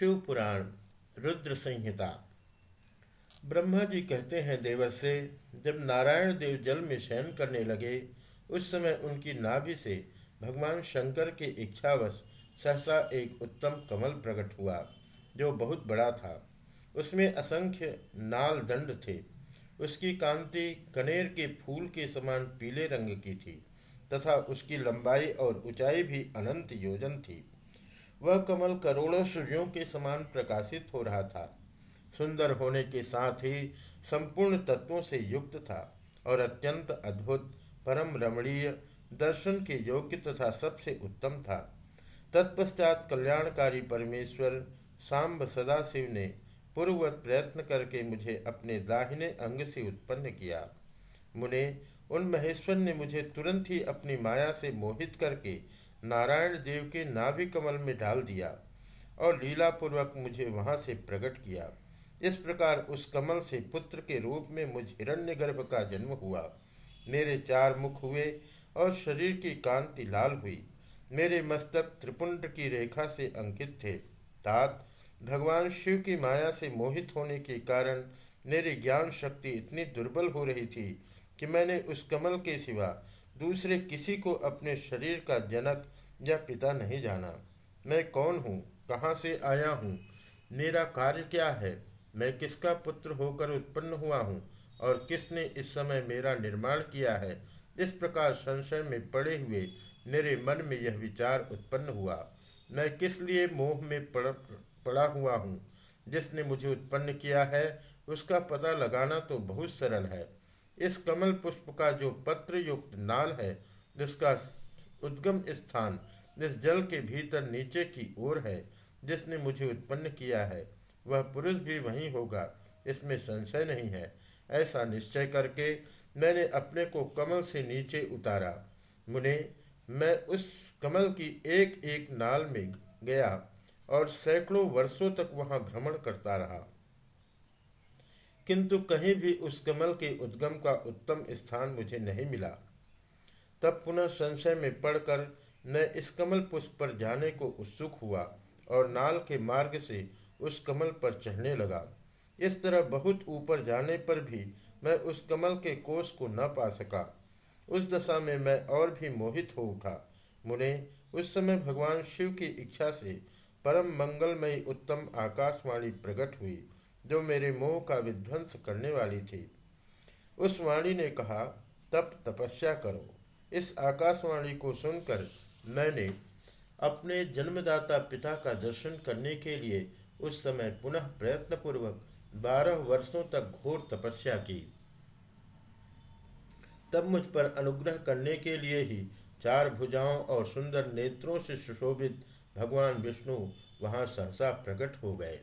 शिव पुराण रुद्र संहिता। ब्रह्मा जी कहते हैं, देवर से, जब नारायण देव जल में शयन करने लगे, उस समय उनकी नाभि से भगवान शंकर के इच्छावश सहसा एक उत्तम कमल प्रकट हुआ, जो बहुत बड़ा था। उसमें असंख्य नाल दंड थे। उसकी कांति कनेर के फूल के समान पीले रंग की थी, तथा उसकी लंबाई और ऊंचाई भी अनंत योजन थी। वह कमल करोड़ों सूर्यों के समान प्रकाशित हो रहा था। सुंदर होने के साथ ही संपूर्ण तत्वों से युक्त था और अत्यंत अद्भुत, परम रमणीय दर्शन के योग्य तथा सबसे उत्तम था। तत्पश्चात कल्याणकारी परमेश्वर सांब सदाशिव ने पूर्ववत प्रयत्न करके मुझे अपने दाहिने अंग से उत्पन्न किया। मुने, उन महेश्वर ने मुझे तुरंत ही अपनी माया से मोहित करके नारायण देव के नाभि कमल में डाल दिया और लीलापूर्वक मुझे वहाँ से प्रकट किया। इस प्रकार उस कमल से पुत्र के रूप में मुझ हिरण्यगर्भ का जन्म हुआ। मेरे चार मुख हुए और शरीर की कांति लाल हुई। मेरे मस्तक त्रिपुंड की रेखा से अंकित थे। तात, भगवान शिव की माया से मोहित होने के कारण मेरी ज्ञान शक्ति इतनी दुर्बल हो रही थी कि मैंने उस कमल के सिवा दूसरे किसी को अपने शरीर का जनक या पिता नहीं जाना। मैं कौन हूँ? कहाँ से आया हूँ? मेरा कार्य क्या है? मैं किसका पुत्र होकर उत्पन्न हुआ हूँ? और किसने इस समय मेरा निर्माण किया है? इस प्रकार संशय में पड़े हुए मेरे मन में यह विचार उत्पन्न हुआ। मैं किस लिए मोह में पड़, पड़ा हुआ हूँ? जिसने मुझे उत्पन्न किया है, उसका पता लगाना तो बहुत सरल है। इस कमल पुष्प का जो पत्र युक्त नाल है, जिसका उद्गम स्थान जिस जल के भीतर नीचे की ओर है, जिसने मुझे उत्पन्न किया है, वह पुरुष भी वही होगा, इसमें संशय नहीं है। ऐसा निश्चय करके मैंने अपने को कमल से नीचे उतारा। मुने, मैं उस कमल की एक एक नाल में गया और सैकड़ों वर्षों तक वहाँ भ्रमण करता रहा। किंतु कहीं भी उस कमल के उद्गम का उत्तम स्थान मुझे नहीं मिला। तब पुनः संशय में पड़कर मैं इस कमल पुष्प पर जाने को उत्सुक हुआ और नाल के मार्ग से उस कमल पर चढ़ने लगा। इस तरह बहुत ऊपर जाने पर भी मैं उस कमल के कोष को न पा सका। उस दशा में मैं और भी मोहित हो उठा। मुने, उस समय भगवान शिव की इच्छा से परम मंगलमयी उत्तम आकाशवाणी प्रकट हुई। जो मेरे मोह का विध्वंस करने वाली थी। उस वाणी ने कहा, तप तपस्या करो। इस आकाशवाणी को सुनकर मैंने अपने जन्मदाता पिता का दर्शन करने के लिए उस समय पुनः प्रयत्नपूर्वक बारह वर्षों तक घोर तपस्या की। तब मुझ पर अनुग्रह करने के लिए ही चार भुजाओं और सुंदर नेत्रों से सुशोभित भगवान विष्णु वहाँ सहसा प्रकट हो गए।